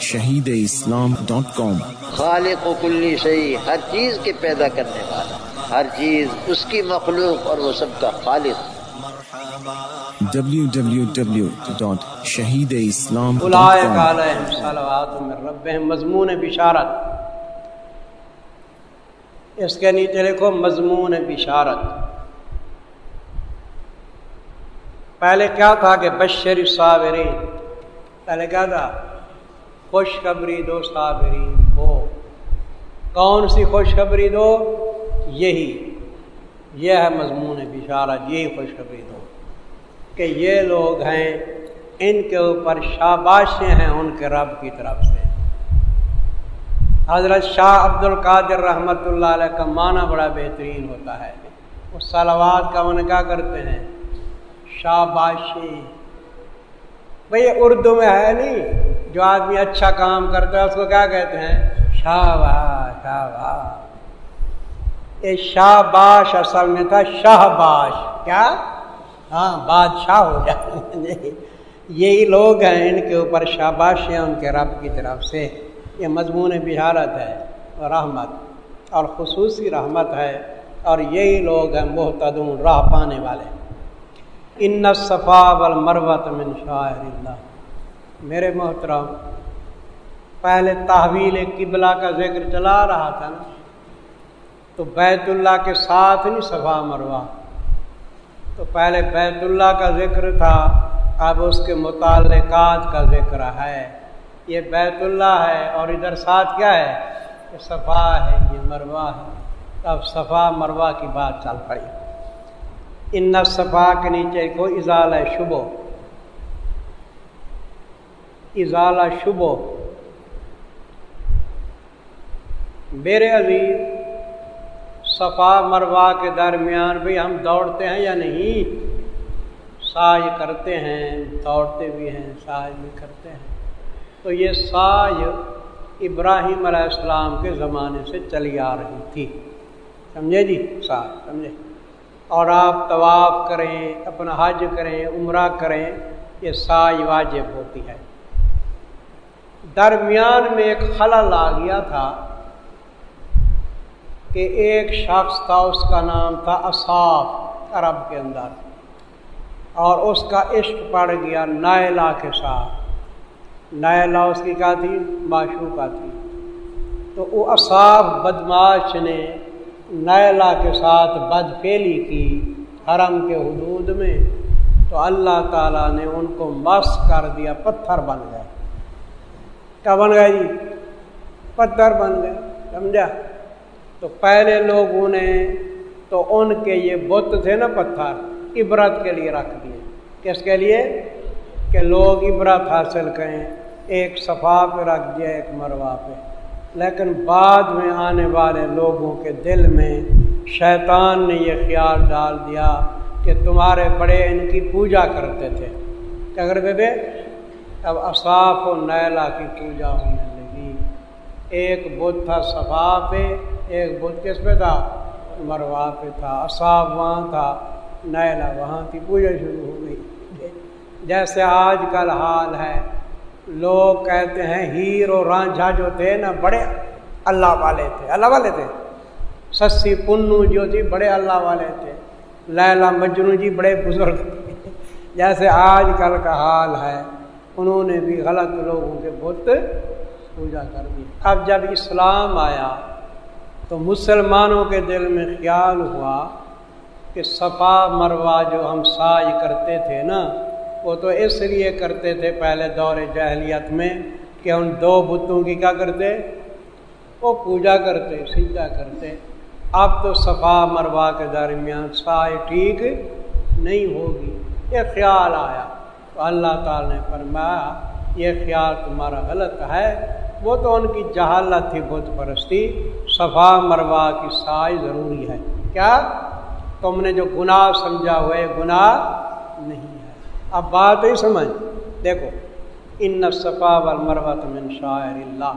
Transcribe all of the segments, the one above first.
شہید اسلام ڈاٹ کام۔ خالق و کلی شہی ہر چیز کے پیدا کرنے والا ہر چیز اس کی مخلوق اور وہ سب کا خالق۔ مضمون بشارت۔ اس کے نیچے لکھو مضمون بشارت۔ پہلے کیا تھا کہ بشری صابرین پہلے کیا تھا؟ خوشخبری دو صابرین ہو کون سی خوشخبری دو؟ یہی۔ یہ ہے مضمون بشارت یہی خوشخبری دو۔ کہ یہ لوگ ہیں، ان کے اوپر شاباشیں ہیں ان کے رب کی طرف سے۔ حضرت شاہ عبد القادر رحمۃ اللہ علیہ کا معنی بڑا بہترین ہوتا ہے۔ اس سلوات کا من کیا کرتے ہیں؟ شاباشی بھئی اردو میں ہے نہیں۔ جو آدمی اچھا کام کرتا ہے، اس کو کیا کہتے ہیں؟ شاباش شاباش۔ یہ شاباش اصل میں تھا شہباش۔ کیا؟ ہاں بادشاہ ہو جائے۔ یہی لوگ ہیں ان کے اوپر شاباش ہیں ان کے رب کی طرف سے۔ یہ مضمون بہارت ہے رحمت، اور خصوصی رحمت ہے۔ اور یہی لوگ ہیں محتدون راہ پانے والے۔ ان صفا والمروت من شاعر اللہ۔ میرے محترم، پہلے تحویل قبلہ کا ذکر چلا رہا تھا نا، تو بیت اللہ کے ساتھ نہیں صفا مروا تو پہلے بیت اللہ کا ذکر تھا، اب اس کے متعلقات کا ذکر ہے۔ یہ بیت اللہ ہے اور ادھر ساتھ کیا ہے؟ یہ صفا ہے، یہ مروا ہے۔ اب صفا مروا کی بات چل پڑی۔ ان صفا کے نیچے کو ازال شبو ازالہ شبو میرے عزیز، صفا مروا کے درمیان بھی ہم دوڑتے ہیں یا نہیں؟ ساج کرتے ہیں، دوڑتے بھی ہیں ساج بھی کرتے ہیں۔ تو یہ ساج ابراہیم علیہ السلام کے زمانے سے چلی آ رہی تھی۔ سمجھے جی؟ ساج سمجھے۔ اور آپ طواف کریں، اپنا حج کریں، عمرہ کریں، یہ ساج واجب ہوتی ہے۔ درمیان میں ایک خلل آ گیا تھا کہ ایک شخص تھا، اس کا نام تھا اصاف عرب کے اندر۔ اور اس کا عشق پڑ گیا نائلا کے ساتھ۔ نائلا اس کی کیا تھی؟ معشوقہ تھی۔ تو وہ اصاف بدماش نے نیلا کے ساتھ بد پھیلی کی حرم کے حدود میں۔ تو اللہ تعالیٰ نے ان کو مس کر دیا، پتھر بن گئے۔ کیا بن گئے جی پتھر بن گئے، سمجھا؟ تو پہلے لوگوں نے تو ان کے یہ بت تھے نا پتھر، عبرت کے لیے رکھ دیے۔ کس کے لیے؟ کہ لوگ عبرت حاصل کریں، ایک صفا پہ رکھ دیا، ایک مروا پہ۔ لیکن بعد میں آنے والے لوگوں کے دل میں شیطان نے یہ خیال ڈال دیا کہ تمہارے بڑے ان کی پوجا کرتے تھے۔ کیا کرتے تھے؟ اب اصاف و نیلا کی پوجا ہونے لگی۔ ایک بدھ تھا صفا پہ، ایک بدھ کس پہ تھا؟ مروا پہ تھا۔ اصاف وہاں تھا، نیلا وہاں کی پوجا شروع ہو گئی۔ جیسے آج کل حال ہے، لوگ کہتے ہیں ہیر اور رانجھا جو تھے نا، بڑے اللہ والے تھے۔ اللہ والے تھے۔ سسی پنو جو تھی، بڑے اللہ والے تھے۔ لیلا مجنو جی بڑے بزرگ تھے۔ جیسے آج کل کا حال ہے۔ انہوں نے بھی غلط لوگوں کے بت پوجا کر دی۔ اب جب اسلام آیا تو مسلمانوں کے دل میں خیال ہوا کہ صفا مروا جو ہم ساج کرتے تھے نا، وہ تو اس لیے کرتے تھے پہلے دور جہلیت میں کہ ان دو بتوں کی کیا کرتے؟ وہ پوجا کرتے سیدھا کرتے۔ اب تو صفا مروا کے درمیان سائے ٹھیک نہیں ہوگی۔ یہ خیال آیا۔ تو اللہ تعالی نے فرمایا، یہ خیال تمہارا غلط ہے۔ وہ تو ان کی جہالت تھی بت پرستی۔ صفا مروا کی سائے ضروری ہے۔ کیا؟ تم نے جو گناہ سمجھا ہوئے گناہ نہیں ہے۔ اب بات ہی سمجھ۔ دیکھو، ان صفا والمروت من شاعر اللہ۔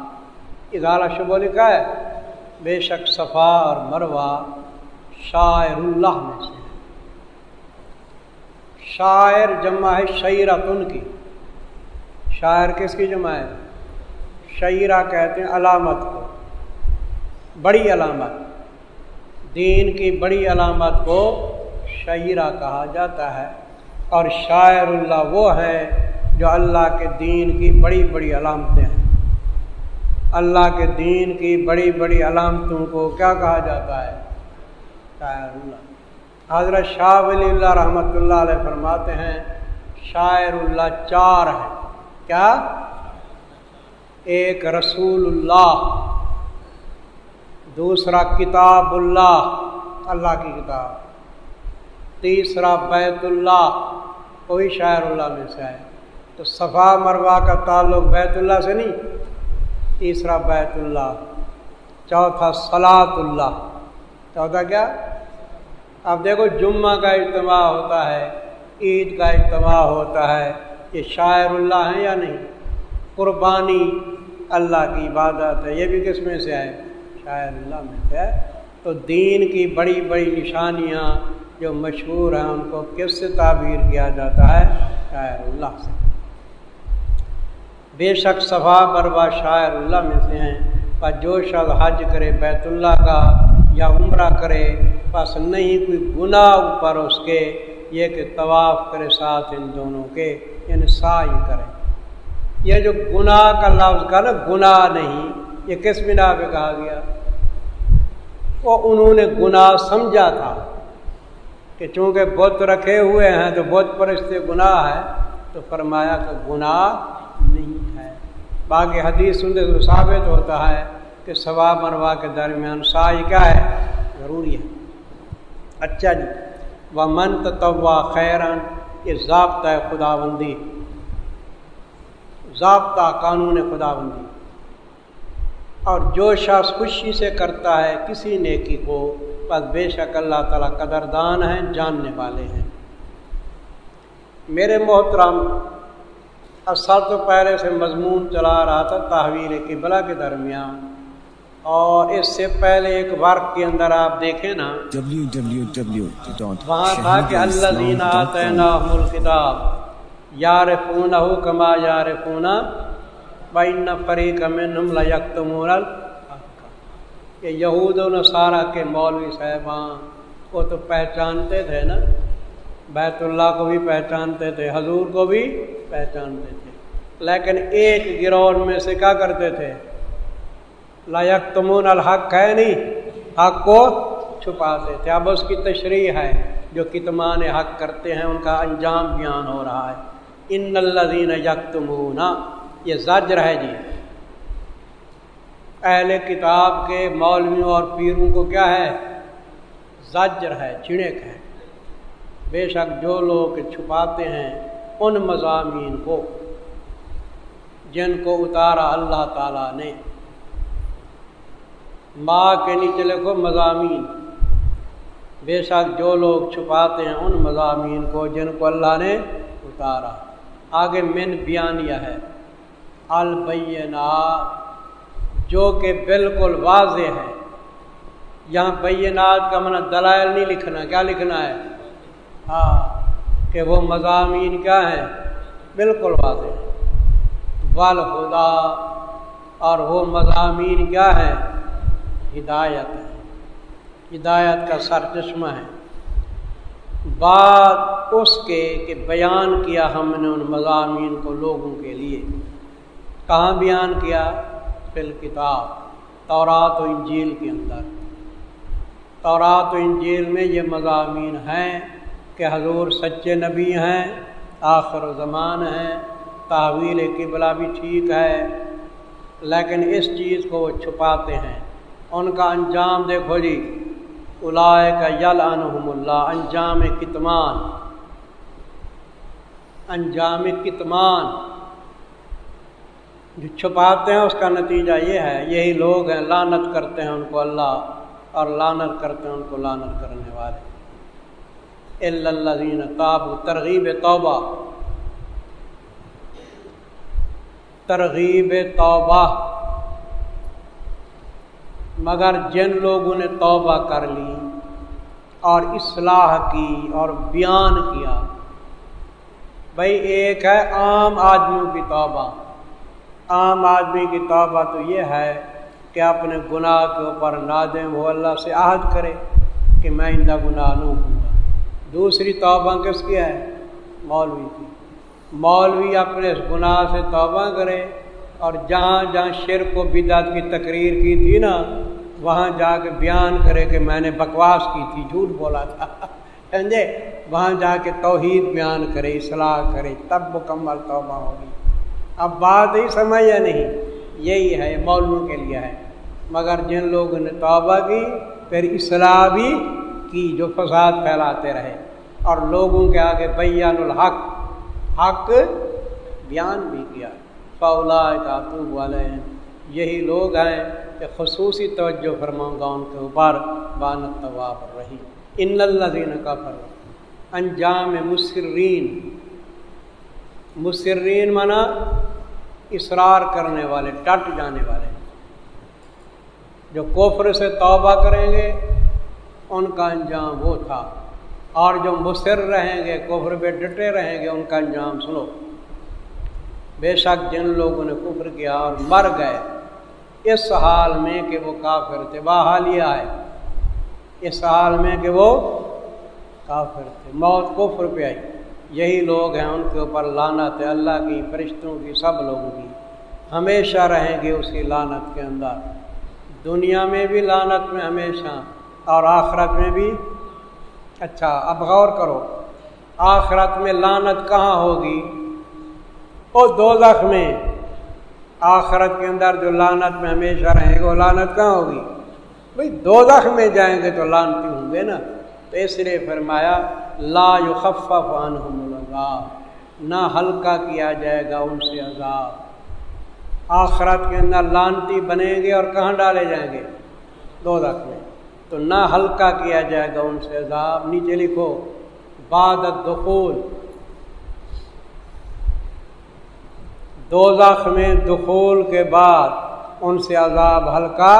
اظہار شبو لکھا ہے، بے شک صفا اور مروا شاعر اللہ میں سے شاعر جمع ہے شعرت ان کی۔ شاعر کس کی جمع ہے؟ شعرہ کہتے ہیں علامت کو۔ بڑی علامت۔ دین کی بڑی علامت کو شعرہ کہا جاتا ہے۔ اور شاعر اللہ وہ ہے جو اللہ کے دین کی بڑی بڑی علامتیں ہیں۔ اللہ کے دین کی بڑی بڑی علامتوں کو کیا کہا جاتا ہے؟ شاعر اللہ۔ حضرت شاہ ولی اللہ رحمۃ اللہ علیہ فرماتے ہیں، شاعر اللہ چار ہیں۔ کیا؟ ایک رسول اللہ، دوسرا کتاب اللہ اللہ کی کتاب۔ تیسرا بیت اللہ، کوئی شاعر اللہ میں سے ہے تو صفا مروا کا تعلق بیت اللہ سے نہیں، تیسرا بیت اللہ، چوتھا سلاط اللہ۔ چوتھا کیا؟ اب دیکھو جمعہ کا اجتماع ہوتا ہے، عید کا اجتماع ہوتا ہے، یہ شاعر اللہ ہیں یا نہیں؟ قربانی اللہ کی عبادت ہے، یہ بھی کس میں سے ہے شاعر اللہ میں سے ہے تو دین کی بڑی بڑی نشانیاں جو مشہور ہیں، ان کو کس سے تعبیر کیا جاتا ہے؟ شاعر اللہ سے۔ بے شک صفا بروا شاعر اللہ میں سے ہیں۔ پر جو شخص حج کرے بیت اللہ کا یا عمرہ کرے بس نہیں کوئی گناہ اوپر اس کے، یہ کہ طواف کرے ساتھ ان دونوں کے یعنی سائی کرے۔ یہ جو گناہ کا لفظ کا نا، گناہ نہیں، یہ کس بنا پہ کہا گیا؟ وہ انہوں نے گناہ سمجھا تھا کہ چونکہ بت رکھے ہوئے ہیں تو بت پرستے گناہ ہے، تو فرمایا کہ گناہ نہیں ہے۔ باقی حدیث سنتے تو ثابت ہوتا ہے کہ ثواب مروا کے درمیان سائی کیا ہے؟ ضروری ہے۔ اچھا جی وہ منت طوا خیرن، یہ ضابطہ ہے خدا بندی ضابطہ قانون خدا بندی اور جو شخص خوشی سے کرتا ہے، کسی نیکی کو، بس بے شک اللہ تعالیٰ قدردان ہیں، جاننے والے ہیں۔ میرے محترم اصل تو پہلے سے مضمون چلا رہا تھا تحویل قبلہ کے درمیان۔ اور اس سے پہلے ایک ورک کے اندر آپ دیکھیں نا۔ وہاں تھا کہ اللہ دینا تعین کتاب یار فون ہو کما یار فونا بین فریق میں نم لیکت مورل کہ یہود و نصارہ کے مولوی صاحبان وہ تو پہچانتے تھے نا۔ بیت اللہ کو بھی پہچانتے تھے، حضور کو بھی پہچانتے تھے۔ لیکن ایک گروہ میں سے کیا کرتے تھے؟ لائق تمون الحق ہے نہیں، حق کو چھپاتے تھے اب اس کی تشریح ہے، جو کتمان حق کرتے ہیں، ان کا انجام بیان ہو رہا ہے۔ ان الدین یک یہ زجر ہے جی۔ اہل کتاب کے مولویوں اور پیروں کو کیا ہے؟ زجر ہے، چڑک ہے۔ بے شک جو لوگ چھپاتے ہیں ان مضامین کو، جن کو اتارا اللہ تعالیٰ نے۔ ماں کے نیچے لکھو مضامین۔ بے شک جو لوگ چھپاتے ہیں ان مضامین کو جن کو اللہ نے اتارا۔ آگے من بیانیہ ہے۔ البینات جو کہ بالکل واضح ہے۔ یہاں بینات کا منع دلائل نہیں لکھنا، کیا لکھنا ہے؟ ہاں کہ وہ مضامین کیا ہیں؟ بالکل واضح۔ ہے خدا اور وہ مضامین کیا ہے ہدایت ہے۔ ہدایت کا سر چشمہ ہے۔ بات اس کے کہ بیان کیا ہم نے ان مضامین کو لوگوں کے لیے۔ کہاں بیان کیا؟ فل کتاب تورات و انجیل کے اندر۔ تورات و انجیل میں یہ مضامین ہیں کہ حضور سچے نبی ہیں، آخر و زمان ہیں، تحویل قبلہ بھی ٹھیک ہے، لیکن اس چیز کو وہ چھپاتے ہیں۔ ان کا انجام دیکھو جی الائے کا یل انحم اللہ، انجام کتمان۔ انجام کتمان۔ جو چھپاتے ہیں، اس کا نتیجہ یہ ہے، یہی لوگ ہیں لانت کرتے ہیں ان کو اللہ، اور لانت کرتے ہیں ان کو لانت کرنے والے۔ اللہ تاب ترغیب توبہ۔ ترغیب توبہ۔ مگر جن لوگوں نے توبہ کر لی اور اصلاح کی اور بیان کیا بھائی ایک ہے عام آدمیوں کی توبہ۔ عام آدمی کی توبہ تو یہ ہے کہ اپنے گناہ کے اوپر نادم ہو اللہ سے عہد کرے کہ میں آئندہ گناہ نہیں ہوں۔ گا دوسری توبہ کس کی ہے؟ مولوی کی۔ مولوی اپنے گناہ سے توبہ کرے اور جہاں جہاں شرک و بدعت کی تقریر کی تھی نا، وہاں جا کے بیان کرے کہ میں نے بکواس کی تھی، جھوٹ بولا تھا۔ سمجھے؟ وہاں جا کے توحید بیان کرے، اصلاح کرے، تب مکمل توبہ ہوگی۔ اب بات ہی سمجھ یا نہیں؟ یہی ہے مولووں کے لیے ہے۔ مگر جن لوگوں نے توبہ کی، پھر اصلاح بھی کی، جو فساد پھیلاتے رہے۔ اور لوگوں کے آگے بیان الحق، حق بیان بھی کیا۔ فولا کاتوب والے ہیں یہی لوگ ہیں کہ خصوصی توجہ فرماؤں گا ان کے اوپر بانت طواب رہی ان الزین کا فر انجام مصرین مصرین منع اصرار کرنے والے ٹٹ جانے والے۔ جو کفر سے توبہ کریں گے، ان کا انجام وہ تھا۔ اور جو مصر رہیں گے، کفر پہ ڈٹے رہیں گے، ان کا انجام سنو۔ بے شک جن لوگوں نے کفر کیا اور مر گئے، اس حال میں کہ وہ کافر تھے باحالیہ ہے اس حال میں کہ وہ کافر تھے، موت کفر پہ آئی۔ یہی لوگ ہیں ان کے اوپر لانت ہے، اللہ کی، فرشتوں کی، سب لوگوں کی۔ ہمیشہ رہیں گے اسی لانت کے اندر۔ دنیا میں بھی لانت میں ہمیشہ، اور آخرت میں بھی۔ اچھا اب غور کرو، آخرت میں لانت کہاں ہوگی؟ وہ دو میں آخرت کے اندر جو لانت میں ہمیشہ رہیں گے، وہ لانت کہاں ہوگی؟ بھائی دو میں جائیں گے تو لانتی ہوں گے نا۔ تو اس لیے فرمایا، لا یخفف عنہم العذاب، نہ ہلکا کیا جائے گا ان سے عذاب۔ آخرت کے اندر لانتی بنیں گے اور کہاں ڈالے جائیں گے؟ دو میں۔ تو نہ ہلکا کیا جائے گا ان سے عذاب، نیچے لکھو، بعد دخول دو میں دخول کے بعد ان سے عذاب ہلکا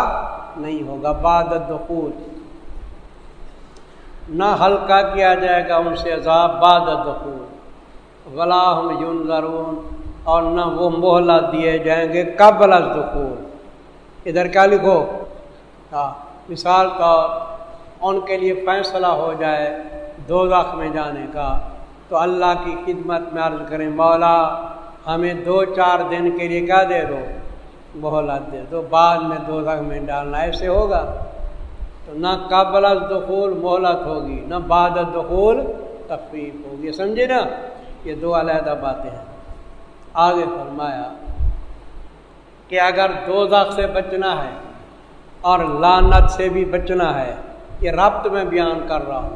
نہیں ہوگا، بعد دخول نہ ہلکا کیا جائے گا ان سے عذاب، بعد دخول غلام یون ضرور اور نہ وہ محلہ دیے جائیں گے قبل از دخول ادھر کیا لکھو؟ ہاں مثال طور، ان کے لیے فیصلہ ہو جائے دو میں جانے کا۔ تو اللہ کی خدمت میں عرض کریں، مولا ہمیں دو چار دن کے لیے کیا دے دو، مہلت دے دو، بعد میں دو لاکھ میں ڈالنا، ایسے ہوگا۔ تو نہ قابل دخول مہلت ہوگی، نہ بعد دخول تفریح ہوگی۔ سمجھے نا؟ یہ دو علیحدہ باتیں ہیں۔ آگے فرمایا کہ اگر دو سے بچنا ہے اور لانت سے بھی بچنا ہے، یہ ربط میں بیان کر رہا ہوں۔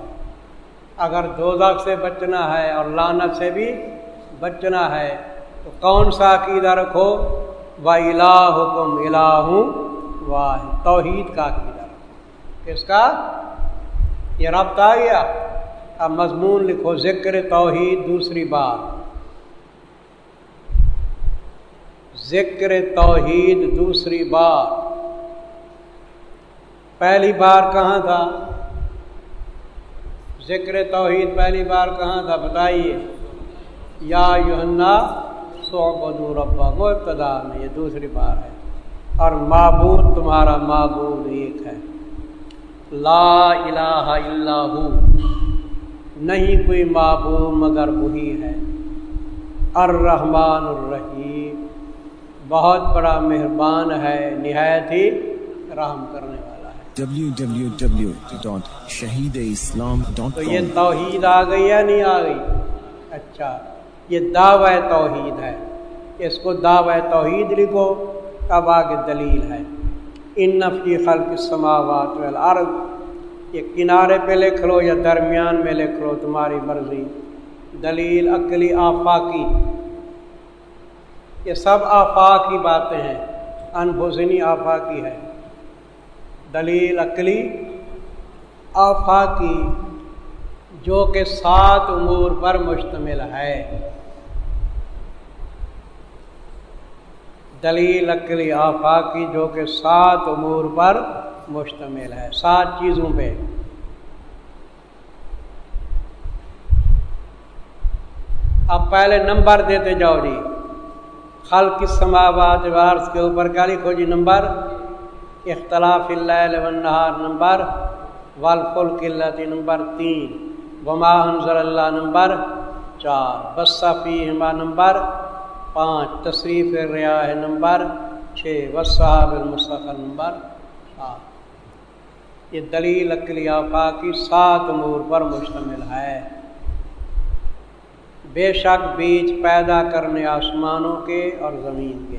اگر دو سے بچنا ہے اور لانت سے بھی بچنا ہے تو کون سا عقیدہ رکھو؟ و الہ حکم الہ واہ توحید کا عقیدہ۔ رکھو کس کا؟ یہ ربط آ گیا اب مضمون لکھو، ذکر توحید، دوسری بات۔ ذکر توحید، دوسری بات۔ پہلی بار کہاں تھا؟ ذکر توحید پہلی بار کہاں تھا؟ بتائیے۔ یا یونا سو ربا وہ ابتدا میں یہ دوسری بار ہے۔ اور معبود تمہارا معبود ایک ہے۔ لا الہ الا ہو۔ نہیں کوئی معبود مگر وہی ہے۔ الرحمن الرحیم۔ بہت بڑا مہربان ہے نہایت ہی رحم کرنے والا www.shahideislam.com تو یہ توحید آ گئی یا نہیں آ گئی؟ اچھا۔ یہ دعوی توحید ہے۔ اس کو دعوی توحید لکھو، تب آگے دلیل ہے۔ ان نفی خلق السماوات والارض، یہ کنارے پہ لکھ لو یا درمیان میں لکھ لو، تمہاری مرضی۔ دلیل عقلی آفاقی۔ یہ سب آفاقی باتیں ہیں، انفسنی آفاقی ہے۔ دلیل عقلی آفاقی، جو کہ سات امور پر مشتمل ہے۔ دلیل عقلی آفاقی جو کہ سات امور پر مشتمل ہے، سات چیزوں پہ۔ اب پہلے نمبر دیتے جاؤ جی۔ خل کس سماوات وارث کے اوپر کیا لکھو جی نمبر۔ اختلاف اللہ والنہار نمبر۔ والفل قلتی نمبر تین۔ وما انضر اللہ نمبر۔ چار۔ بصفی ہما نمبر۔ پانچ، تصریف ریاح نمبر چھ، وصحاب المصطفی نمبر سات۔ یہ دلیل اکلی آفا کی سات امور پر مشتمل ہے۔ بے شک بیج پیدا کرنے آسمانوں کے اور زمین کے۔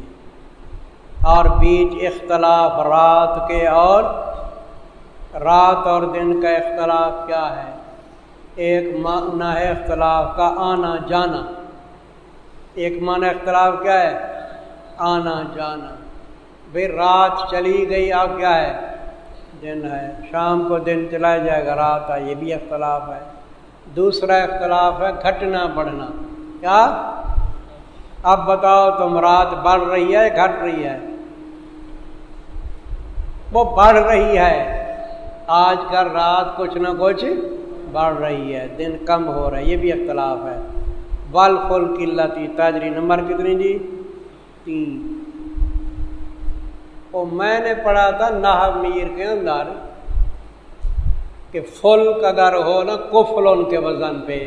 اور بیج اختلاف رات کے اور رات اور دن کا اختلاف کیا ہے؟ ایک معنی ہے اختلاف کا آنا جانا۔ ایک معنی اختلاف کیا ہے؟ آنا جانا۔ بھائی رات چلی گئی، اب کیا ہے؟ دن ہے۔ شام کو دن چلا جائے گا، رات ہے۔ یہ بھی اختلاف ہے۔ دوسرا اختلاف ہے گھٹنا بڑھنا۔ کیا؟ اب بتاؤ تم، رات بڑھ رہی ہے گھٹ رہی ہے؟ وہ بڑھ رہی ہے۔ آج کل رات کچھ نہ کچھ بڑھ رہی ہے۔ دن کم ہو رہا ہے۔ یہ بھی اختلاف ہے۔ بل فل قلتی تاجری نمبر کتنی جی تین میں نے پڑھا تھا نہ میر کے اندر کہ فل اگر ہو نا کفل ان کے وزن پہ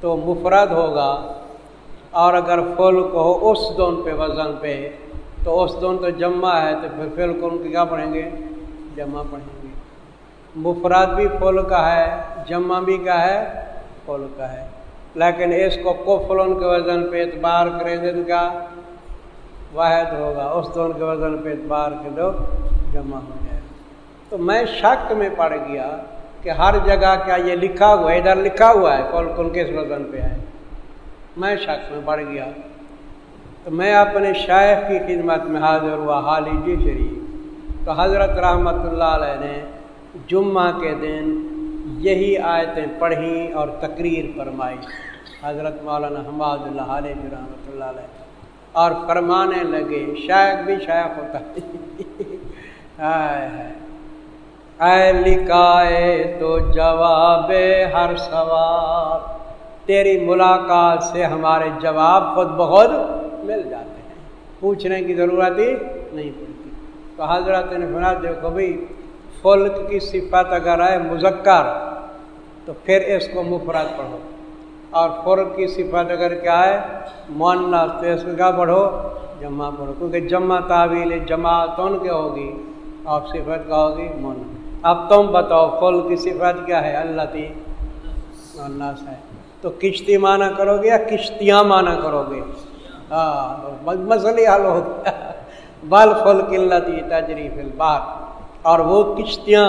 تو مفرد ہوگا اور اگر فل کو ہو اس دون پہ وزن پہ تو اس دون تو جمع ہے تو پھر فل کو ان کے کیا پڑھیں گے جمع پڑھیں گے مفرد بھی فل کا ہے جمع بھی کا ہے فل کا ہے لیکن اس کو کفل ان کے وزن پہ اعتبار کریں گے تو کیا واحد ہوگا، اس دون کے وزن پہ اعتبار کے لوگ جمع ہو جائے۔ تو میں شک میں پڑ گیا کہ ہر جگہ کیا یہ لکھا ہوا ہے، ادھر لکھا ہوا ہے کل کل کس وزن پہ ہے۔ میں شک میں پڑ گیا۔ تو میں اپنے شاعر کی خدمت میں حاضر ہوا حالی جی شریف۔ تو حضرت رحمۃ اللہ علیہ نے جمعہ کے دن یہی آیتیں پڑھیں اور تقریر فرمائی۔ حضرت مولانا حماد اللہ علیہ رحمۃ اللہ علیہ۔ اور فرمانے لگے شاید بھی شاید ہوتا اے لکھائے تو جواب ہر سوال۔ تیری ملاقات سے ہمارے جواب خود بخود مل جاتے ہیں۔ پوچھنے کی ضرورت ہی نہیں پڑتی۔ تو حضرت نے سنا دیکھو بھائی فلک کی صفت اگر ہے مذکر، تو پھر اس کو مفرت پڑھو۔ اور فرق کی صفت اگر کیا ہے؟ معنا تو اس کیا پڑھو، جمع پڑھو، کیونکہ جمع تعویل جمع تون کیا ہوگی، آپ صفت کیا ہوگی من اب تم بتاؤ فل کی صفت کیا ہے؟ اللہ تی اللہ ہے۔ تو کشتی مانا کرو گے یا کشتیاں مانا کرو گے ہاں مسئلہ حل ہو گیا۔ بل فل قلتی تجریف البار اور وہ کشتیاں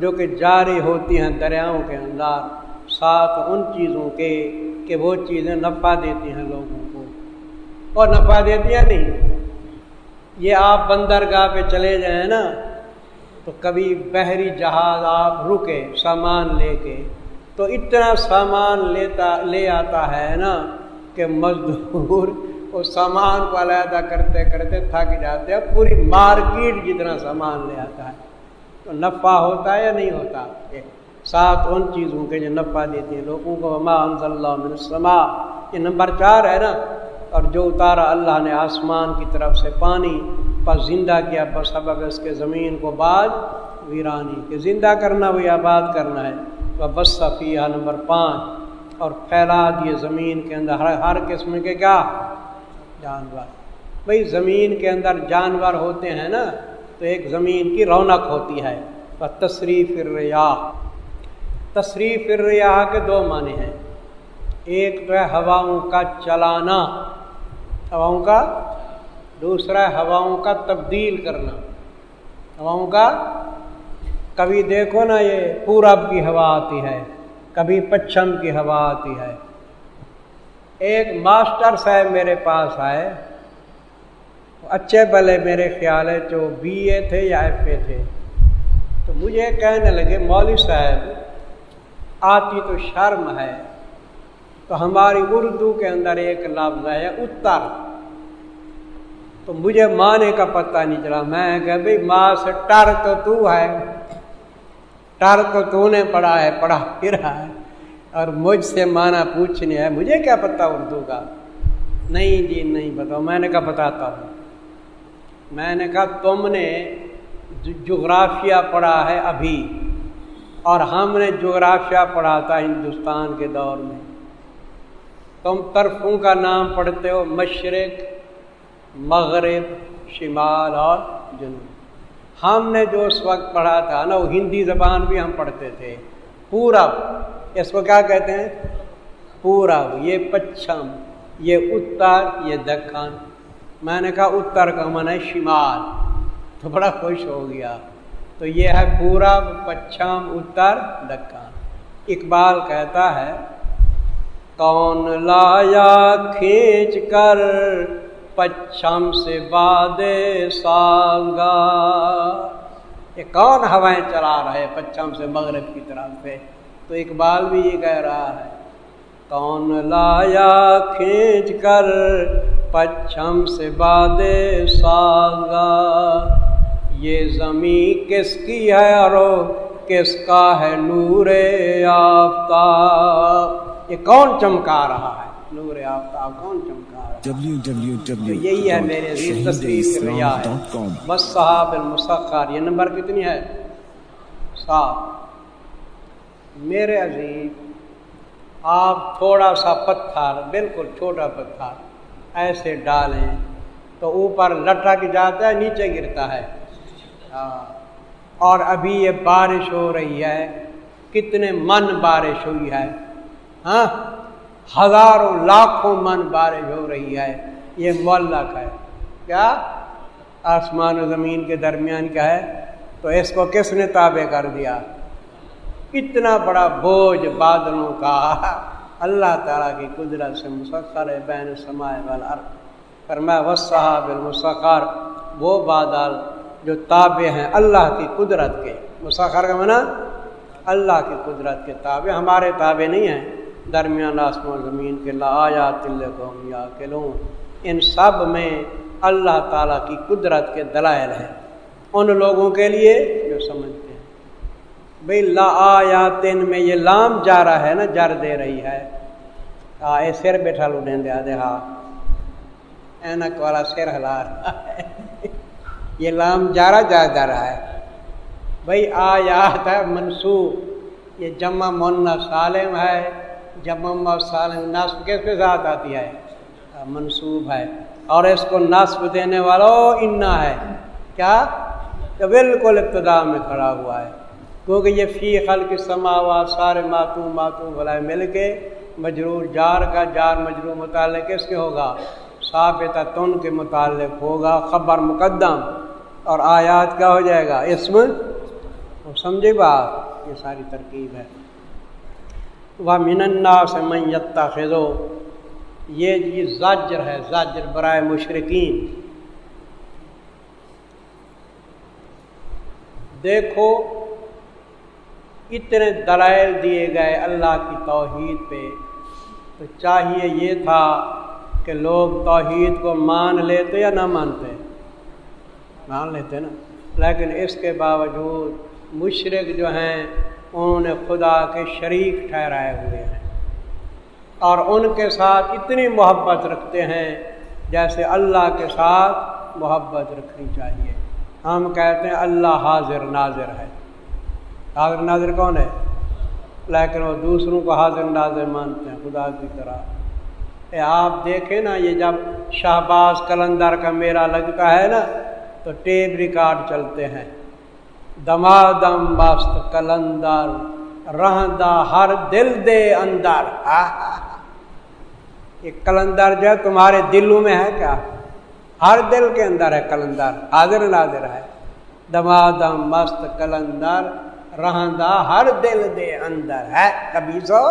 جو کہ جاری ہوتی ہیں دریاؤں کے اندر۔ ساتھ ان چیزوں کے کہ وہ چیزیں نفع دیتی ہیں لوگوں کو۔ اور نفع دیتی ہیں نہیں۔ یہ آپ بندرگاہ پہ چلے جائیں نا، تو کبھی بحری جہاز آپ رکے سامان لے کے، تو اتنا سامان لیتا، لے آتا ہے نا کہ مزدور اس سامان کو علیحدہ کرتے کرتے تھک جاتے ہیں، پوری مارکیٹ جتنا سامان لے آتا ہے۔ تو نفع ہوتا ہے یا نہیں ہوتا؟ ساتھ ان چیزوں کے جو نفع دیتی ہیں، لوگوں کو اللہ یہ نمبر چار ہے نا۔ اور جو اتارا اللہ نے آسمان کی طرف سے پانی پر زندہ کیا بس سبب اس کے زمین کو بعد ویرانی۔ کہ زندہ کرنا وہ آباد کرنا ہے۔ تو بس صفیہ نمبر پانچ۔ اور پھیلا دیے زمین کے اندر۔ ہر ہر قسم کے کیا؟ جانور۔ بھائی زمین کے اندر جانور ہوتے ہیں نا، تو ایک زمین کی رونق ہوتی ہے۔ بس تصریف ریاح تصریف ریاح کے دو معنی ہیں۔ ایک تو ہے ہواؤں کا چلانا، ہواؤں کا، دوسرا ہے ہواؤں کا تبدیل کرنا۔ ہواؤں کا، کبھی دیکھو نا یہ پورب کی ہوا آتی ہے، کبھی پچھم کی ہوا آتی ہے۔ ایک ماسٹر صاحب میرے پاس آئے، اچھے بلے میرے خیال ہے، جو بی اے تھے یا ایف اے تھے۔ تو مجھے کہنے لگے، مولوی صاحب آتی تو شرم ہے تو ہماری اردو کے اندر ایک لفظ ہے اتر۔ تو مجھے مانے کا پتہ نہیں چلا۔ میں کہ بھائی ماں سے ٹر تو تو ہے۔ ٹر تو تو نے پڑھا ہے، پڑھا پھرا ہے۔ اور مجھ سے مانا پوچھنے ہے، مجھے کیا پتہ اردو کا؟ نہیں جی نہیں بتاؤ میں نے کہا، بتاتا ہوں۔ میں نے کہا، تم نے جغرافیہ پڑھا ہے ابھی۔ اور ہم نے جغرافیہ پڑھا تھا ہندوستان کے دور میں۔ تم طرفوں کا نام پڑھتے ہو مشرق، مغرب، شمال اور جنوب۔ ہم نے جو اس وقت پڑھا تھا نا، وہ ہندی زبان بھی ہم پڑھتے تھے۔ پورب، اس کو کیا کہتے ہیں؟ پورب، یہ پچھم، یہ اتر، یہ دکن میں نے کہا اتر کا من ہے شمال۔ تو بڑا خوش ہو گیا۔ تو یہ ہے پورب پچھم اتر دکن اقبال کہتا ہے، کون لایا کھینچ کر پچھم سے باد سانگا۔ یہ کون ہوائیں چلا رہے پچھم سے مغرب کی طرف سے؟ تو اقبال بھی یہ کہہ رہا ہے، کون لایا کھینچ کر پچھم سے باد سانگا؟ یہ زمین کس کی ہے اور کس کا ہے نور آفتاب؟ یہ کون چمکا رہا ہے؟ نور آفتاب کون چمکا یہی ہے میرے بس صاحب المسخر یہ نمبر کتنی ہے؟ صاحب میرے عزیز آپ تھوڑا سا پتھر بالکل چھوٹا پتھر ایسے ڈالیں تو اوپر لٹک جاتا ہے نیچے گرتا ہے۔ اور ابھی یہ بارش ہو رہی ہے، کتنے من بارش ہوئی ہے ہاں؟ ہزاروں لاکھوں من بارش ہو رہی ہے، یہ معلق ہے۔ کیا؟ آسمان و زمین کے درمیان کیا ہے؟ تو اس کو کس نے تابع کر دیا؟ اتنا بڑا بوجھ بادلوں کا۔ اللہ تعالیٰ کی قدرت سے مسخر ہے، بین سمائے والا پر میں وصحاب المسخر۔ وہ بادل جو تابع ہیں اللہ کی قدرت کے۔ مسخر کا منع اللہ کی قدرت کے تابع۔ ہمارے تابع نہیں ہیں۔ درمیان آسمان زمین کے لا آیا تل یا کلوں ان سب میں اللہ تعالیٰ کی قدرت کے دلائل ہیں۔ ان لوگوں کے لیے جو سمجھتے ہیں۔ بھائی لا آیا تن میں یہ لام جا رہا ہے نا، جر دے رہی ہے۔ اے سر بیٹھا لوٹیں دیا دے ہاں۔ اینک والا سر ہلا رہا ہے۔ یہ لام جارا جا جا رہا ہے۔ بھائی آیات ہے منسوخ۔ یہ جمع منا سالم ہے۔ جمع سالم نصب کس کے ساتھ آتی ہے؟ منصوب ہے۔ اور اس کو نصب دینے والا انا ہے۔ کیا؟ کہ بالکل ابتدا میں کھڑا ہوا ہے۔ کیونکہ یہ فی خل کی سماوا سارے ماتو ماتو بلائے مل کے مجرور جار کا جار مجرور متعلق کس کے ہوگا۔ ثابت تن کے متعلق ہوگا خبر مقدم۔ اور آیات کیا ہو جائے گا؟ اس میں سمجھے بات، یہ ساری ترکیب ہے۔ وہ مننا سے میتا خزو یہ جی زاجر ہے، زاجر برائے مشرقین دیکھو، اتنے دلائل دیے گئے اللہ کی توحید پہ۔ تو چاہیے یہ تھا کہ لوگ توحید کو مان لیتے یا نہ مانتے۔ مان لیتے نا۔ لیکن اس کے باوجود مشرق جو ہیں، انہوں نے خدا کے شریک ٹھہرائے ہوئے ہیں۔ اور ان کے ساتھ اتنی محبت رکھتے ہیں جیسے اللہ کے ساتھ محبت رکھنی چاہیے۔ ہم کہتے ہیں اللہ حاضر ناظر ہے۔ حاضر ناظر کون ہے؟ لیکن وہ دوسروں کو حاضر ناظر مانتے ہیں، خدا کی طرح۔ اے آپ دیکھیں نا، یہ جب شہباز کلندر کا میرا لگتا ہے نا تو ٹیپ ریکارڈ چلتے ہیں۔ دمادم مست کلندر رہدا ہر دل دے اندر۔ ہاں، ہاں، ہاں، یہ کلندر جو ہے تمہارے دلوں میں ہے کیا؟ ہر دل کے اندر ہے کلندر، حاضر نادر ہے۔ دمادم مست کلندر رہدا ہر دل دے اندر ہے۔ کبھی سو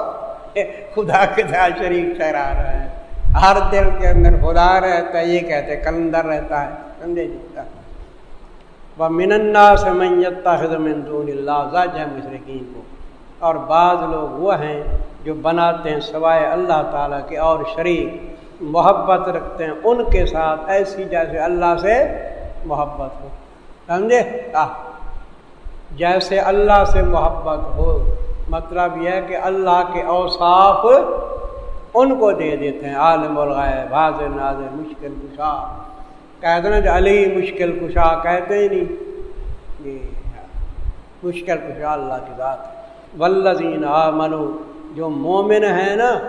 خدا کے ساتھ شریف ٹھہرا رہا ہے ہر دل کے اندر خدا رہتا ہے، یہ کہتے کلندر رہتا ہے۔ سمجھے جی؟ وہ مننا سے میتا دون اللہ زج ہے مشرقین کو۔ اور بعض لوگ وہ ہیں جو بناتے ہیں سوائے اللہ تعالیٰ کے اور شریک، محبت رکھتے ہیں ان کے ساتھ ایسی جیسے اللہ سے محبت ہو۔ سمجھے؟ جیسے اللہ سے محبت ہو مطلب یہ ہے کہ اللہ کے اوصاف ان کو دے دیتے ہیں، عالم الغیب، حاضر ناظر، مشکل کشا۔ کہتے نا جو علی مشکل کشا کہتے ہی نہیں۔ جی مشکل کشا اللہ کی بات ولزین آ منو جو مومن ہیں نا،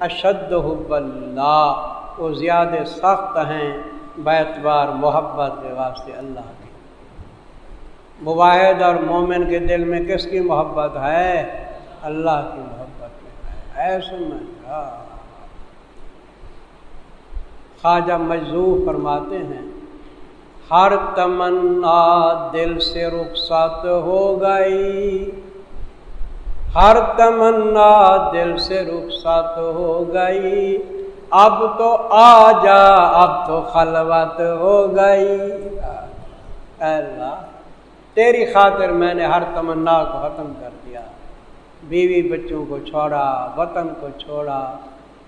اشد حب اللہ، وہ زیادہ سخت ہیں بیتبار محبت کے واسطے اللہ کی۔ مباحد اور مومن کے دل میں کس کی محبت ہے؟ اللہ کی محبت میں۔ ہے ایسے میں۔ ہاں۔ خواجہ مجزو فرماتے ہیں، ہر تمنا دل سے رخصت ہو گئی۔ ہر تمنا دل سے رخصت ہو گئی۔ اب تو آ جا اب تو خلوت ہو گئی۔ اللہ، تیری خاطر میں نے ہر تمنا کو ختم کر دیا۔ بیوی بچوں کو چھوڑا، وطن کو چھوڑا۔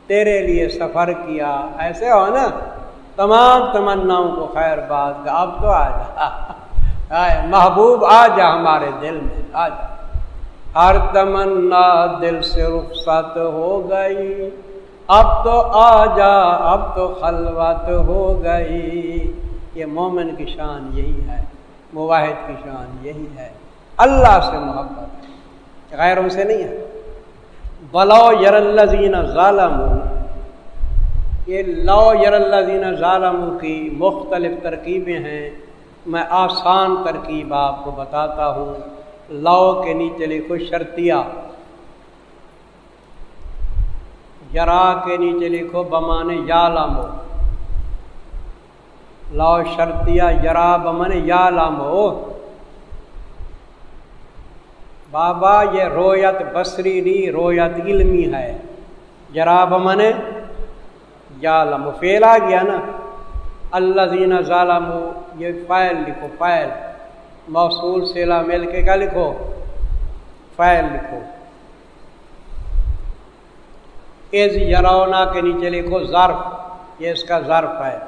تیرے لیے سفر کیا۔ ایسے ہو نا۔ تمام تمناؤں کو خیر بات کا اب تو آ جا۔ محبوب آ جا ہمارے دل میں، آ جا۔ ہر تمنا دل سے رخصت ہو گئی۔ اب تو آ جا، اب تو خلوت ہو گئی۔ یہ مومن کی شان یہی ہے، مواحد کی شان یہی ہے۔ اللہ سے محبت۔ ہے غیروں سے نہیں ہے۔ بلو یر الزین ظالم یہ لو یر الزین ظالم کی مختلف ترکیبیں ہیں۔ میں آسان ترکیب آپ کو بتاتا ہوں۔ لو کے نیچے لکھو شرطیہ۔ یرا کے نیچے لکھو بمان یا لامو لو شرطیہ یرا بمن یا لامو بابا، یہ رویت بصری نہیں رویت علمی ہے۔ یرا بمن یا فیل آ گیا نا۔ اللہ زین ظالم یہ فائل لکھو فائل موصول سیلا مل کے کیا لکھو؟ فائل لکھو۔ از یرونا کے نیچے لکھو ظرف، یہ اس کا ظرف ہے۔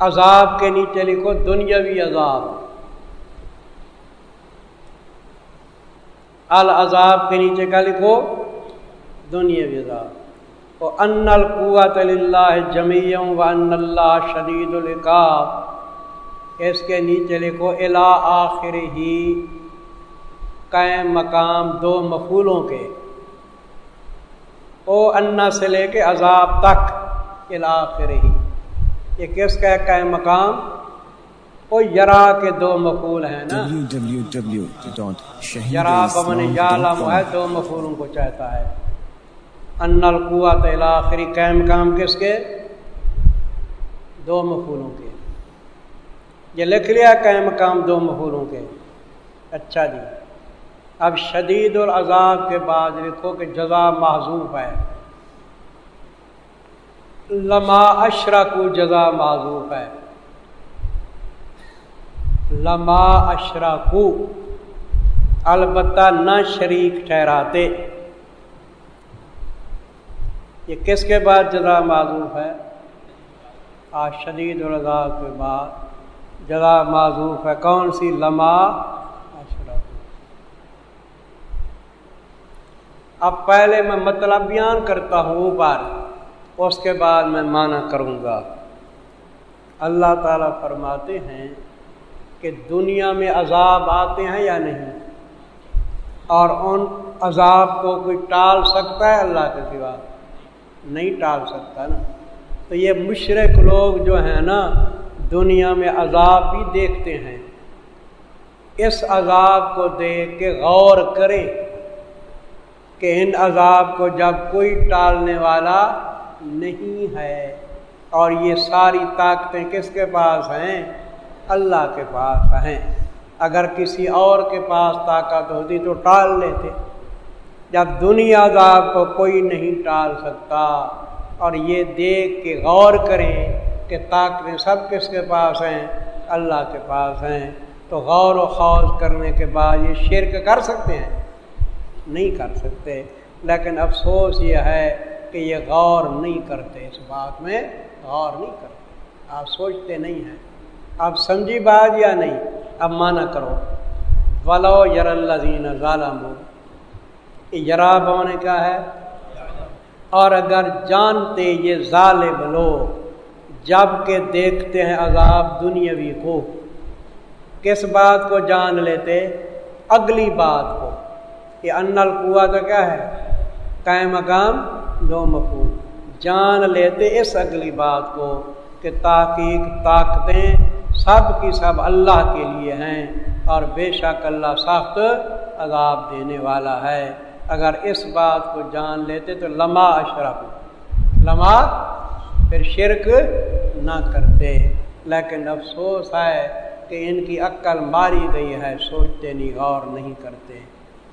عذاب کے نیچے لکھو دنیاوی عذاب۔ العذاب کے نیچے کا لکھو؟ دنیاوی عذاب۔ وہ ان القوت اللہ جمیم و ان اللہ شدید القاب اس کے نیچے لکھو الا آخر ہی قائم مقام دو مفولوں کے۔ او انا سے لے کے عذاب تک الاخر ہی یہ کس کا قائم مقام؟ وہ یرا کے دو مفول ہیں نا۔ یرا بمن یالم ہے دو مفولوں کو چاہتا ہے۔ ان القوت الاخری قائم مقام کس کے؟ دو مفولوں کے۔ یہ لکھ لیا قائم مقام دو مفولوں کے۔ اچھا جی۔ اب شدید العذاب کے بعد لکھو کہ جزا معذوف ہے۔ لما اشرا کو جزا معذوف ہے۔ لما اشرا کو البتہ نہ شریک ٹھہراتے۔ یہ کس کے بعد جزا معذوف ہے؟ آج شدید العذاب کے بعد جزا معذوف ہے۔ کون سی؟ لما اب پہلے میں مطلب بیان کرتا ہوں، اوپر۔ اس کے بعد میں مانا کروں گا۔ اللہ تعالیٰ فرماتے ہیں کہ دنیا میں عذاب آتے ہیں یا نہیں؟ اور ان عذاب کو کوئی ٹال سکتا ہے اللہ کے سوا؟ نہیں ٹال سکتا نا۔ تو یہ مشرق لوگ جو ہیں نا، دنیا میں عذاب بھی دیکھتے ہیں۔ اس عذاب کو دیکھ کے غور کریں کہ ان عذاب کو جب کوئی ٹالنے والا نہیں ہے۔ اور یہ ساری طاقتیں کس کے پاس ہیں؟ اللہ کے پاس ہیں۔ اگر کسی اور کے پاس طاقت ہوتی تو ٹال لیتے۔ جب دنیا عذاب کو کوئی نہیں ٹال سکتا۔ اور یہ دیکھ کے غور کریں کہ طاقتیں سب کس کے پاس ہیں؟ اللہ کے پاس ہیں۔ تو غور و خوض کرنے کے بعد یہ شرک کر سکتے ہیں۔ نہیں کر سکتے۔ لیکن افسوس یہ ہے کہ یہ غور نہیں کرتے، اس بات میں غور نہیں کرتے۔ آپ سوچتے نہیں ہیں۔ آپ سمجھی بات یا نہیں اب مانا کرو۔ ولو یر اللہ ظالم اجرا بونے کا ہے؟ اور اگر جانتے یہ ظالم لوگ، جبکہ دیکھتے ہیں عذاب دنیاوی کو، کس بات کو جان لیتے؟ اگلی بات کو۔ یہ ان القوا تو کیا ہے؟ قائم مقام دو مقوم جان لیتے اس اگلی بات کو کہ تاکیق طاقتیں سب کی سب اللہ کے لیے ہیں اور بے شک اللہ سخت عذاب دینے والا ہے۔ اگر اس بات کو جان لیتے تو لمحہ اشرف۔ لمحہ پھر شرک نہ کرتے۔ لیکن افسوس ہے کہ ان کی عقل ماری گئی ہے، سوچتے نہیں، غور نہیں کرتے۔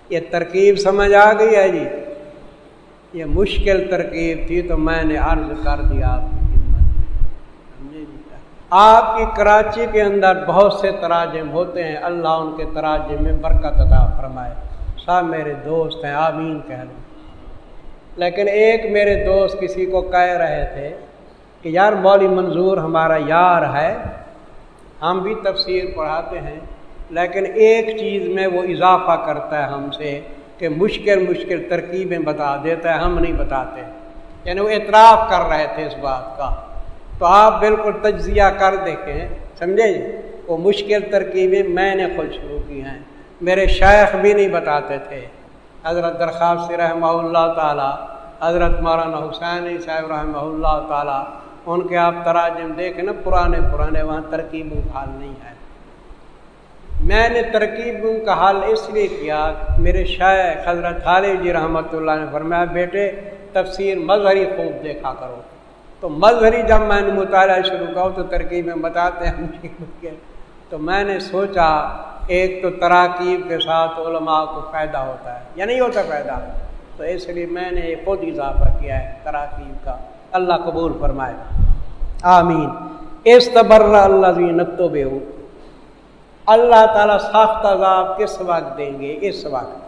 یہ ترکیب سمجھ آ گئی ہے جی؟ یہ مشکل ترکیب تھی تو میں نے عرض کر دیا آپ کی سمجھے جی؟ آپ کی کراچی کے اندر بہت سے تراجم ہوتے ہیں۔ اللہ ان کے تراجم میں برکت عطا فرمائے۔ سب میرے دوست ہیں، آمین کہہ لوں لیکن ایک میرے دوست کسی کو کہہ رہے تھے کہ یار مولی منظور ہمارا یار ہے۔ ہم بھی تفسیر پڑھاتے ہیں، لیکن ایک چیز میں وہ اضافہ کرتا ہے ہم سے۔ کہ مشکل مشکل ترکیبیں بتا دیتا ہے، ہم نہیں بتاتے۔ یعنی وہ اعتراف کر رہے تھے اس بات کا۔ تو آپ بالکل تجزیہ کر دیکھیں، سمجھے؟ وہ مشکل ترکیبیں میں نے خود شروع کی ہیں۔ میرے شیخ بھی نہیں بتاتے تھے۔ حضرت درخواست رحمہ اللہ تعالیٰ، حضرت مولانا حسین صاحب رحمہ اللہ تعالیٰ، ان کے آپ تراجم دیکھیں نا، پرانے پرانے، وہاں ترکیبوں کا حل نہیں ہے۔ میں نے ترکیبوں کا حل اس لیے کیا، میرے شاعر حضرت خالد جی رحمۃ اللہ نے فرمایا، بیٹے، تفسیر مظہری خوب دیکھا کرو۔ تو مظہری جب میں نے مطالعہ شروع کروں تو ترکیبیں بتاتے ہیں تو میں نے سوچا، ایک تو تراکیب کے ساتھ علماء کو فائدہ ہوتا ہے، یا نہیں ہوتا فائدہ؟ تو اس لیے میں نے خود اضافہ کیا ہے تراکیب کا۔ اللہ قبول فرمائے۔ آمین۔ اس تبر اللہ نتو بے اللہ تعالیٰ سخت عذاب کس وقت دیں گے؟ اس وقت۔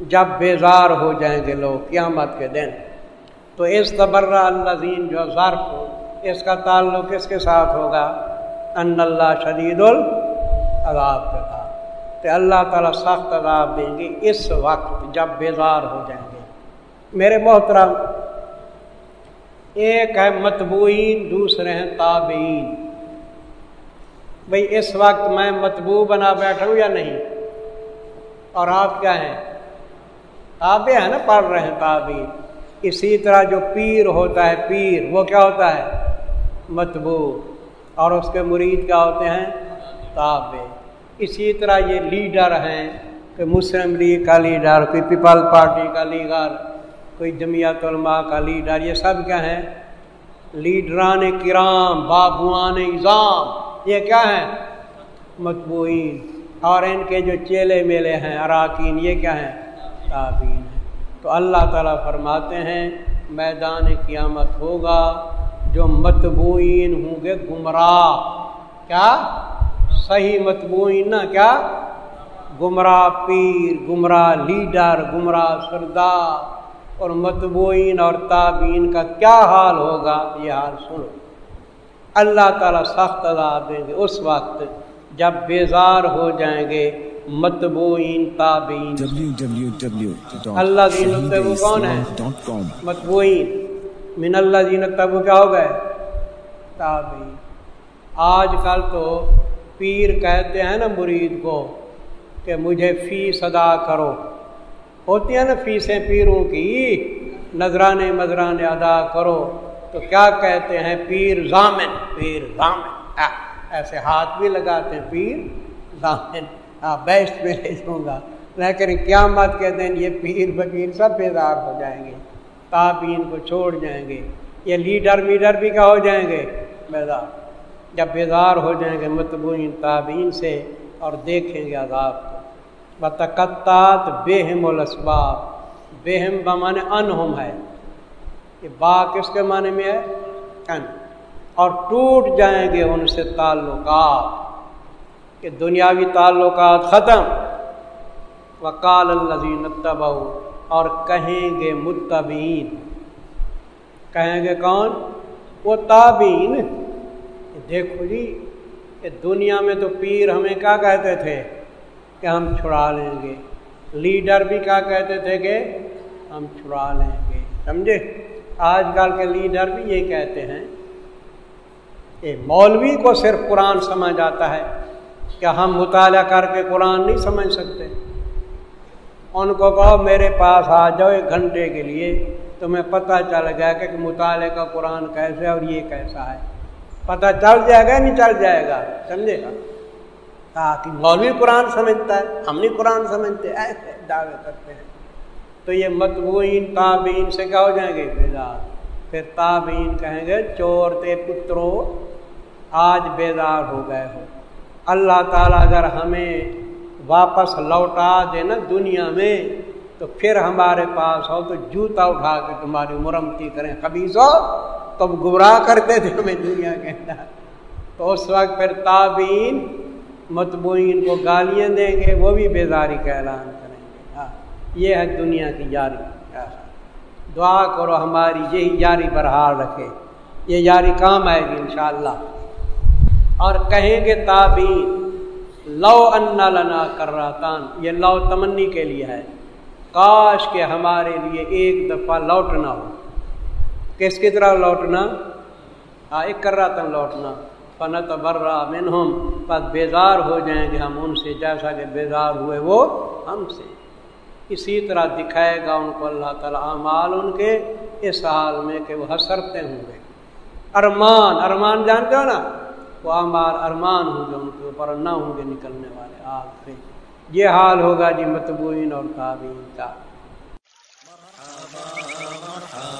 جب بیزار ہو جائیں گے لوگ قیامت کے دن۔ تو اس تبر اللہ جو ظرف ہو، اس کا تعلق کس کے ساتھ ہوگا؟ ان اللہ شدید العذاب کے ساتھ۔ تو اللہ تعالیٰ سخت عذاب دیں گے اس وقت جب بیزار ہو جائیں گے۔ میرے محترم، ایک ہے متبوئین دوسرے ہیں تابعین۔ بھئی اس وقت میں متبو بنا بیٹھا ہوں یا نہیں؟ اور آپ کیا ہیں؟ تابع ہیں نا، پڑھ رہے ہیں تابعین اسی طرح جو پیر ہوتا ہے، پیر، وہ کیا ہوتا ہے؟ متبو اور اس کے مرید کیا ہوتے ہیں؟ تابع۔ اسی طرح یہ لیڈر ہیں، کہ مسلم لیگ کا لیڈر، کوئی پیپل پارٹی کا لیڈر کوئی جمعیت علماء کا لیڈر، یہ سب کیا ہیں؟ لیڈران کرام، بابوان اظام یہ کیا ہیں؟ مطبوعین۔ اور ان کے جو چیلے میلے ہیں، اراکین، یہ کیا ہیں؟ تابین ہیں۔ تو اللہ تعالیٰ فرماتے ہیں، میدان قیامت ہوگا، جو متبوئین ہوں گے گمراہ۔ کیا؟ صحیح متبوئین نا، کیا؟ گمراہ پیر، گمراہ لیڈر، گمراہ سردار۔ اور متبوئین اور تابین کا کیا حال ہوگا؟ یہ حال سنو۔ اللہ تعالیٰ سخت عذاب دیں گے۔ اس وقت جب بیزار ہو جائیں گے متبوئین تابین اللہ دین تبو کون ہے متبوئین من اللہ دین تبو کیا ہو گئے؟ تابین آج کل تو پیر کہتے ہیں نا مرید کو کہ مجھے فیس ادا کرو۔ ہوتی ہیں نا فیسیں پیروں کی؟ نذرانے مذرانے ادا کرو۔ تو کیا کہتے ہیں پیر ضامن پیر ضامن ایسے ہاتھ بھی لگاتے ہیں، پیر ضامن ہاں بیسٹ میں لے جاؤں گا. لیکن قیامت کے دن یہ پیر فقیر سب بیدار ہو جائیں گے. تابین کو چھوڑ جائیں گے. یہ لیڈر میڈر بھی کیا ہو جائیں گے؟ بیدار جب بیدار ہو جائیں گے متبوئین تابین سے اور دیکھیں گے عذاب کو. بتقطات بےحم الاسباب بےحم بمانے انہم ہے. یہ با کس کے معنی میں ہے؟ ان۔ اور ٹوٹ جائیں گے ان سے تعلقات، کہ دنیاوی تعلقات ختم۔ وکال الزین تب اور کہیں گے متبین کہیں گے کون؟ وہ تابین دیکھو جی کہ دنیا میں تو پیر ہمیں کیا کہتے تھے؟ کہ ہم چھڑا لیں گے۔ لیڈر بھی کیا کہتے تھے کہ ہم چھڑا لیں گے۔ سمجھے؟ آج کل کے لیڈر بھی یہ کہتے ہیں کہ مولوی کو صرف قرآن سمجھ آتا ہے کہ ہم مطالعہ کر کے قرآن نہیں سمجھ سکتے۔ ان کو کہو، میرے پاس آ جاؤ ایک گھنٹے کے لیے، تمہیں پتہ چل گیا کہ مطالعے کا قرآن کیسے اور یہ کیسا ہے۔ پتہ چل جائے گا نہیں چل جائے گا؟ سمجھے گا۔ تاکہ مولوی قرآن سمجھتا ہے، ہم نہیں قرآن سمجھتے، ایسے دعوے کرتے ہیں۔ تو یہ متبوئین تابین سے کیا ہو جائیں گے؟ بیدار۔ پھر تابین کہیں گے، چور تے پترو، آج بیدار ہو گئے ہو۔ اللہ تعالیٰ اگر ہمیں واپس لوٹا دے نا دنیا میں، تو پھر ہمارے پاس ہو تو جوتا اٹھا کے تمہاری مرمتی کریں۔ کبھی سو تب گمراہ کرتے تھے ہمیں دنیا کے اندر۔ تو اس وقت پھر تابین متبوئین کو گالیاں دیں گے، وہ بھی بیداری کا اعلان کریں۔ یہ ہے دنیا کی یاری۔ دعا کرو ہماری، یہی یاری برحال رکھے۔ یہ یاری کام آئے گی انشاءاللہ۔ اور کہیں گے تابین لو انا لنا کر رہا یہ لو تمنی کے لیے ہے۔ کاش کے ہمارے لیے ایک دفعہ لوٹنا ہو۔ کس کی طرح لوٹنا؟ ہاں ایک کر رہا تھا لوٹنا۔ فنت برا منہم بس بیزار ہو جائیں گے ہم ان سے، جیسا کہ بیزار ہوئے وہ ہم سے۔ اسی طرح دکھائے گا ان کو اللہ تعالیٰ اعمال ان کے اس حال میں کہ وہ حسرتے ہوں گے۔ ارمان ارمان جانتے ہو نا؟ وہ اعمال ارمان ہوں گے ان کے اوپر نہ ہوں گے نکلنے والے آگ سے یہ حال ہوگا جی متبوئین اور تعبین کا۔